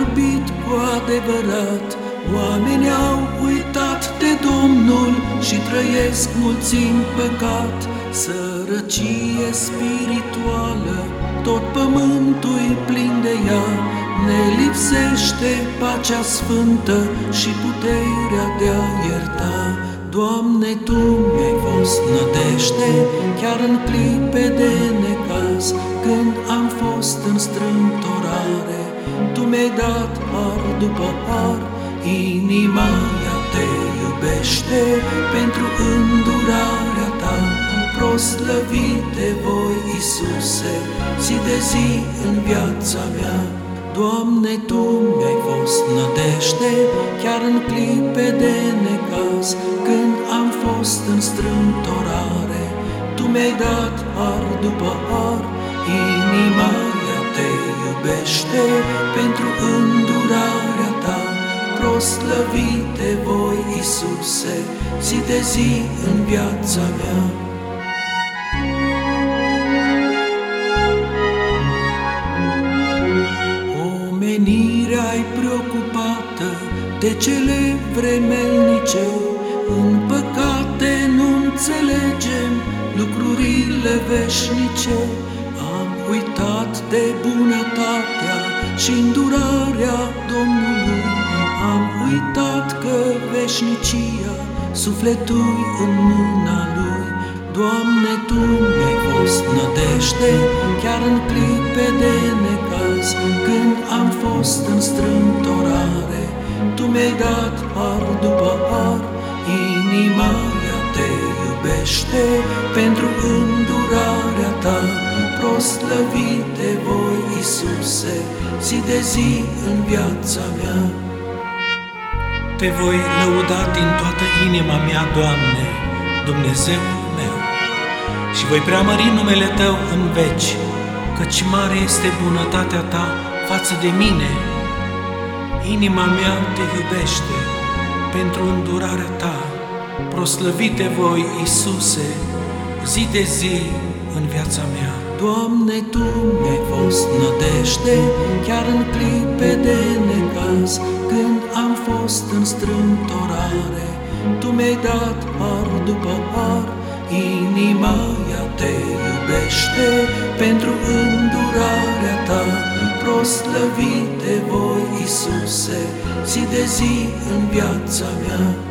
vorbit cu adevărat, oamenii au uitat de Domnul și trăiesc mulți în păcat, sărăcie spirituală, tot pământul plin de ea, ne lipsește pacea sfântă și puterea de a ierta. Doamne, Tu mi-ai fost nădește, chiar în clipe de necaz, când am fost în strâmtorare, Tu mi-ai dat har după har, inima mea te iubește pentru îndurarea Ta. Proslăvite voi, Iisuse, zi de zi în viața mea. Doamne, Tu mi-ai fost nădește, chiar în clipe de necaz, când am fost în strâmtorare, Tu mi-ai dat har după har, inima mea te iubește pentru îndurarea Ta. Proslăvite voi, Iisuse, zi de zi în viața mea. Omenirea-i preocupată de cele vremelnice, în păcate nu înțelegem lucrurile veșnice. Am uitat de bunătatea și îndurarea Domnului, am uitat că veșnicia sufletul în mâna Lui. Doamne, Tu mi-ai fost nădește, chiar în clipe de necaz, când am fost în strâmtorare, Tu mi-ai dat har după har, inima mea te iubește pentru îndurarea Ta. Proslăvite voi, Iisuse, zi de zi în viața mea. Te voi lăuda din toată inima mea, Doamne, Dumnezeu meu, și voi preamări numele Tău în veci, căci mare este bunătatea Ta față de mine. Inima mea Te iubește pentru îndurarea Ta. Proslăvite voi, Iisuse, zi de zi în viața mea. Doamne, Tu mi-ai fost nădește, chiar în clipe de necaz, când am fost în strâmtorare, Tu mi-ai dat har după har, inima ea te iubește pentru îndurarea Ta. Proslăvite voi, Iisuse, zi de zi în viața mea.